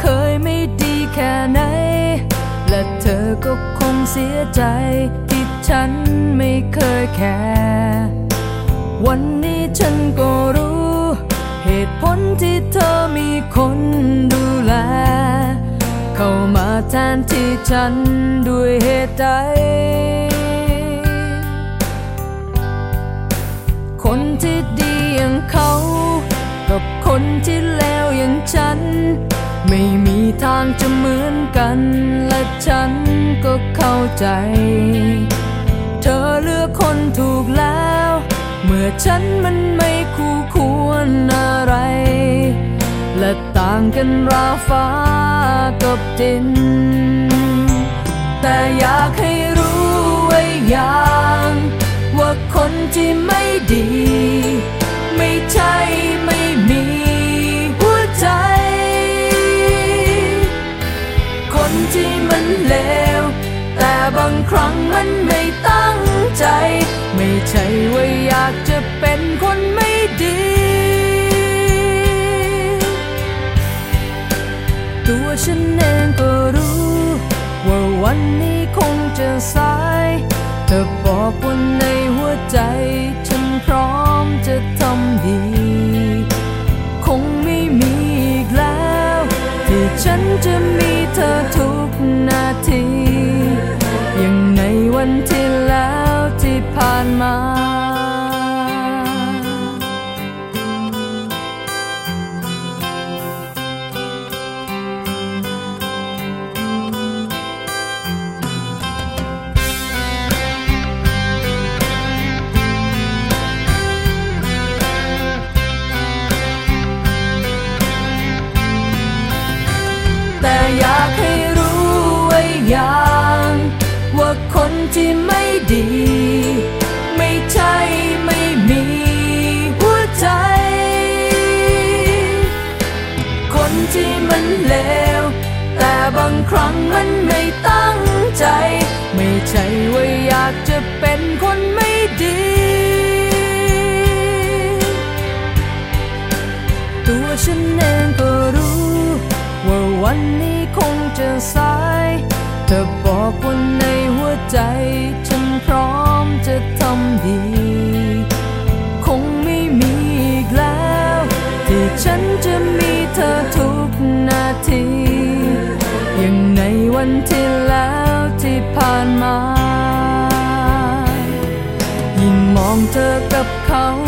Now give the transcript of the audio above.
เคยไม่ดีแค่ไหน และเธอก็คงเสียใจ ที่ฉันไม่เคยแคร์วันนี้ฉันก็รู้ เหตุผลที่เธอมีคนดูแล เข้ามาแทนที่ฉันด้วยเหตุใดคนที่ดีอย่างเขา กับคนที่ ไม่มีทางจะเหมือนกัน และฉันก็เข้าใจ เธอเลือกคนถูกแล้ว เมื่อฉันมันไม่คู่ควรอะไร และต่างกันราฟ้ากับดิน แต่อยากให้รู้ไว้อย่าง ว่าคนที่ไม่ดี ครั้งมันไม่ตั้งใจ ไม่ใช่ว่าอยากจะเป็นคนไม่ดี ตัวฉันเองก็รู้ ว่าวันนี้คงจะสาย ในวันที่แล้วที่ผ่านมา แต่อยากให้รู้ไว้อย่าง บางครั้งมันไม่ตั้งใจ ไม่ใช่ว่าอยากจะเป็นคนไม่ดี ตัวฉันเองก็รู้ ว่าวันนี้คงจะสาย เธอบอกว่าในหัวใจ ฉันพร้อมจะทำดี เธอกับเขา